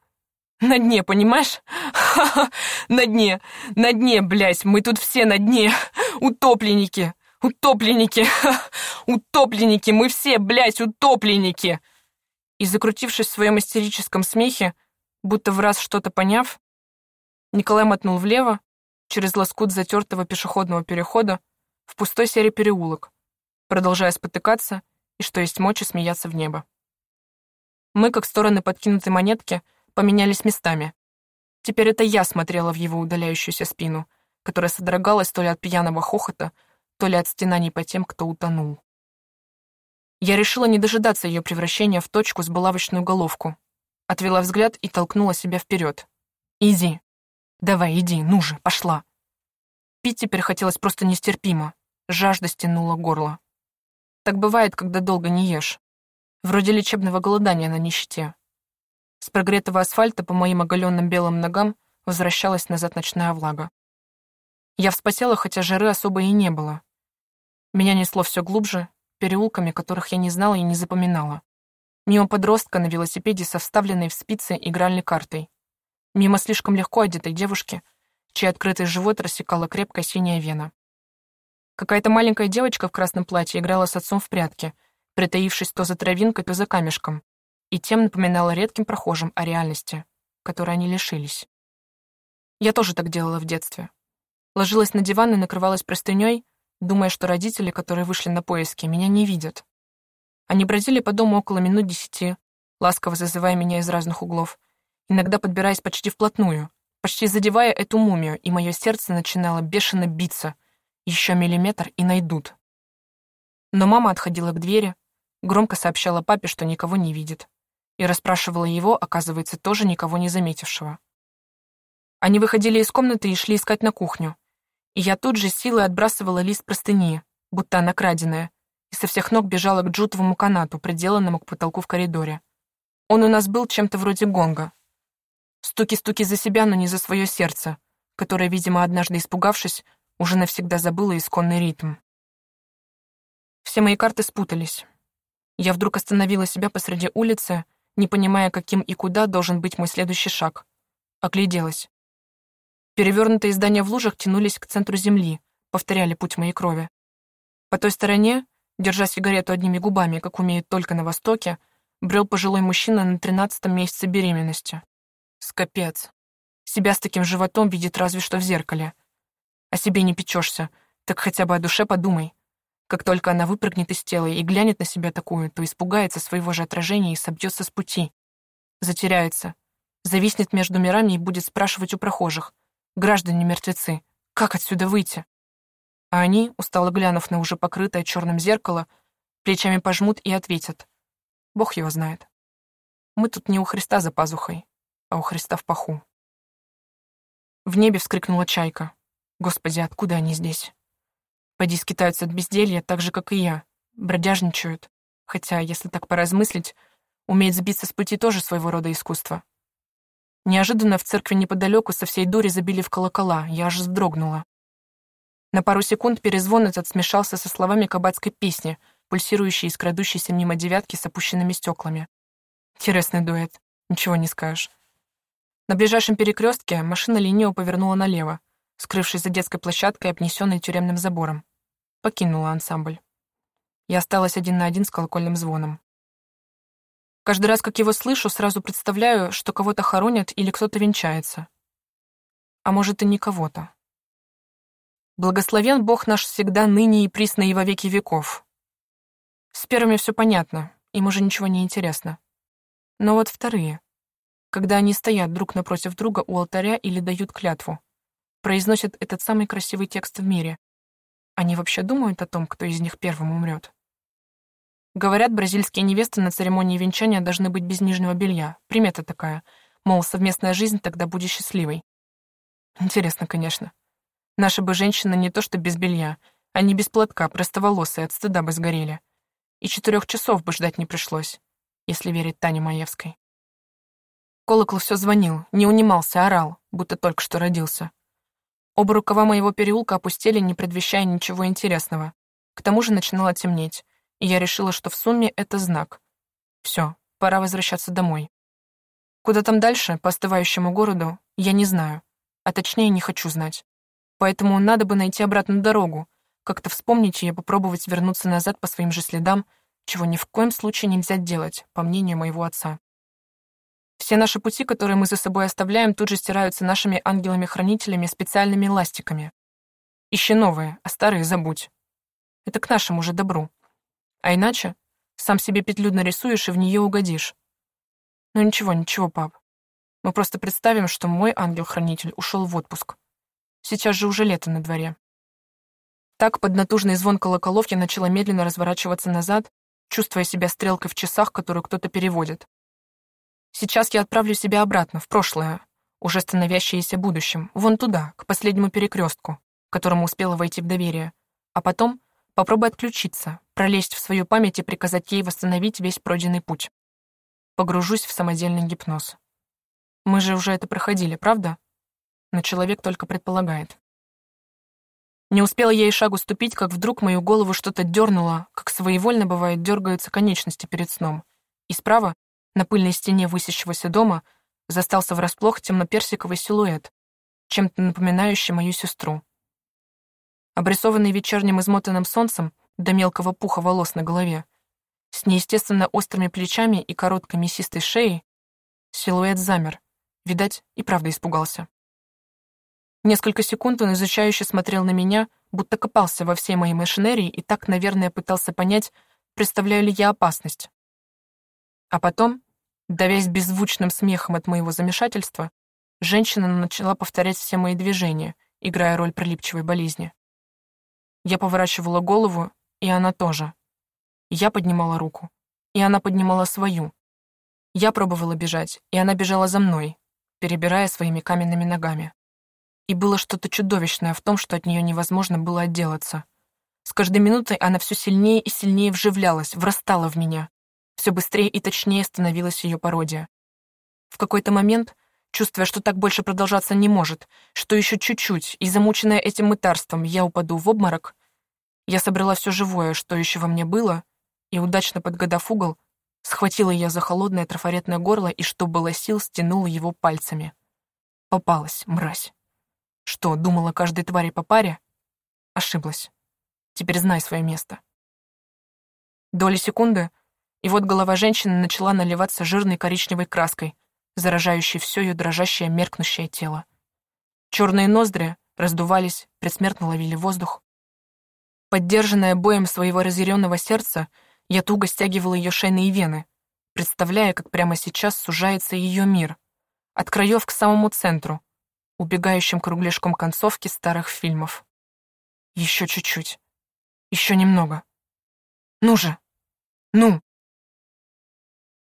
На дне, понимаешь? Ха-ха, (laughs) на дне, на дне, блядь, мы тут все на дне. Утопленники, утопленники, (laughs) утопленники, мы все, блядь, утопленники. И закрутившись в своем истерическом смехе, Будто в раз что-то поняв, Николай мотнул влево, через лоскут затертого пешеходного перехода, в пустой серый переулок, продолжая спотыкаться и, что есть мочи, смеяться в небо. Мы, как стороны подкинутой монетки, поменялись местами. Теперь это я смотрела в его удаляющуюся спину, которая содрогалась то ли от пьяного хохота, то ли от стенаний по тем, кто утонул. Я решила не дожидаться ее превращения в точку с булавочную головку, Отвела взгляд и толкнула себя вперед. «Иди. Давай, иди, ну же, пошла». Пить теперь хотелось просто нестерпимо. Жажда стянула горло. Так бывает, когда долго не ешь. Вроде лечебного голодания на нищете. С прогретого асфальта по моим оголенным белым ногам возвращалась назад ночная влага. Я вспотела, хотя жары особо и не было. Меня несло все глубже, переулками, которых я не знала и не запоминала. Мимо подростка на велосипеде со вставленной в спицы игральной картой. Мимо слишком легко одетой девушки, чей открытый живот рассекала крепкая синяя вена. Какая-то маленькая девочка в красном платье играла с отцом в прятки, притаившись то за травинкой, то за камешком, и тем напоминала редким прохожим о реальности, которой они лишились. Я тоже так делала в детстве. Ложилась на диван и накрывалась простыней, думая, что родители, которые вышли на поиски, меня не видят, они бродили по дому около минут десяти, ласково зазывая меня из разных углов, иногда подбираясь почти вплотную, почти задевая эту мумию, и мое сердце начинало бешено биться. Еще миллиметр и найдут. Но мама отходила к двери, громко сообщала папе, что никого не видит, и расспрашивала его, оказывается, тоже никого не заметившего. Они выходили из комнаты и шли искать на кухню, и я тут же силой отбрасывала лист простыни, будто она краденая, и со всех ног бежала к джутовому канату, приделанному к потолку в коридоре. Он у нас был чем-то вроде гонга. Стуки-стуки за себя, но не за свое сердце, которое, видимо, однажды испугавшись, уже навсегда забыла исконный ритм. Все мои карты спутались. Я вдруг остановила себя посреди улицы, не понимая, каким и куда должен быть мой следующий шаг. Огляделась. Перевернутые здания в лужах тянулись к центру земли, повторяли путь моей крови. По той стороне, держа сигарету одними губами, как умеют только на Востоке, брел пожилой мужчина на тринадцатом месяце беременности. Скопец. Себя с таким животом видит разве что в зеркале. О себе не печешься, так хотя бы о душе подумай. Как только она выпрыгнет из тела и глянет на себя такую, то испугается своего же отражения и собьется с пути. Затеряется. Зависнет между мирами и будет спрашивать у прохожих. «Граждане-мертвецы, как отсюда выйти?» А они, устало глянув на уже покрытое черным зеркало, плечами пожмут и ответят. Бог его знает. Мы тут не у Христа за пазухой, а у Христа в паху. В небе вскрикнула чайка. Господи, откуда они здесь? Поди скитаются от безделья, так же, как и я. Бродяжничают. Хотя, если так поразмыслить, уметь сбиться с пути тоже своего рода искусство. Неожиданно в церкви неподалеку со всей дури забили в колокола, я аж вздрогнула. На пару секунд перезвон этот смешался со словами кабацкой песни, пульсирующей и скрадущейся мимо девятки с опущенными стеклами. Интересный дуэт, ничего не скажешь. На ближайшем перекрестке машина лениво повернула налево, скрывшись за детской площадкой, обнесенной тюремным забором. Покинула ансамбль. Я осталась один на один с колокольным звоном. Каждый раз, как его слышу, сразу представляю, что кого-то хоронят или кто-то венчается. А может, и не кого-то. Благословен Бог наш всегда, ныне и присно и во веки веков. С первыми все понятно, им уже ничего не интересно. Но вот вторые, когда они стоят друг напротив друга у алтаря или дают клятву, произносят этот самый красивый текст в мире. Они вообще думают о том, кто из них первым умрет? Говорят, бразильские невесты на церемонии венчания должны быть без нижнего белья. Примета такая. Мол, совместная жизнь тогда будет счастливой. Интересно, конечно. Наши бы женщины не то что без белья, они без платка, простоволосые, от стыда бы сгорели. И четырех часов бы ждать не пришлось, если верить Тане Маевской. Колокол все звонил, не унимался, орал, будто только что родился. Оба рукава моего переулка опустели, не предвещая ничего интересного. К тому же начинало темнеть, и я решила, что в сумме это знак. Все, пора возвращаться домой. Куда там дальше, по остывающему городу, я не знаю, а точнее не хочу знать. Поэтому надо бы найти обратную дорогу, как-то вспомнить и попробовать вернуться назад по своим же следам, чего ни в коем случае нельзя делать, по мнению моего отца. Все наши пути, которые мы за собой оставляем, тут же стираются нашими ангелами-хранителями специальными ластиками. Ищи новые, а старые забудь. Это к нашему же добру. А иначе сам себе петлю нарисуешь и в нее угодишь. Ну ничего, ничего, пап. Мы просто представим, что мой ангел-хранитель ушел в отпуск. Сейчас же уже лето на дворе. Так, под натужный звон колоколов я начала медленно разворачиваться назад, чувствуя себя стрелкой в часах, которую кто-то переводит. Сейчас я отправлю себя обратно, в прошлое, уже становящееся будущим, вон туда, к последнему перекрестку, которому успела войти в доверие, а потом попробую отключиться, пролезть в свою память и приказать ей восстановить весь пройденный путь. Погружусь в самодельный гипноз. Мы же уже это проходили, правда? Но человек только предполагает. Не успела я и шагу ступить, как вдруг мою голову что-то дернуло, как своевольно бывает дергаются конечности перед сном. И справа на пыльной стене высящегося дома застался врасплох темно-персиковый силуэт, чем-то напоминающий мою сестру. Обрисованный вечерним измотанным солнцем до мелкого пуха волос на голове, с неестественно острыми плечами и короткой мясистой шеей, силуэт замер, видать, и правда испугался. Несколько секунд он изучающе смотрел на меня, будто копался во всей моей машинерии и так, наверное, пытался понять, представляю ли я опасность. А потом Давясь беззвучным смехом от моего замешательства, женщина начала повторять все мои движения, играя роль прилипчивой болезни. Я поворачивала голову, и она тоже. Я поднимала руку, и она поднимала свою. Я пробовала бежать, и она бежала за мной, перебирая своими каменными ногами. И было что-то чудовищное в том, что от нее невозможно было отделаться. С каждой минутой она все сильнее и сильнее вживлялась, врастала в меня, все быстрее и точнее становилась ее пародия. В какой-то момент чувствуя, что так больше продолжаться не может, что еще чуть-чуть, и замученная этим мытарством, я упаду в обморок, я собрала все живое, что еще во мне было, и, удачно подгадав угол, схватила я за холодное трафаретное горло и, что было сил, стянула его пальцами. Попалась, мразь. Что, думала каждой твари по паре? Ошиблась. Теперь знай свое место. Доли секунды, и вот голова женщины начала наливаться жирной коричневой краской, заражающей все ее дрожащее, меркнущее тело. Черные ноздри раздувались, предсмертно ловили воздух. Поддержанная боем своего разъяренного сердца, я туго стягивала ее шейные вены, представляя, как прямо сейчас сужается ее мир, от краев к самому центру, убегающим кругляшком концовки старых фильмов. Еще чуть-чуть. Еще немного. Ну же! Ну!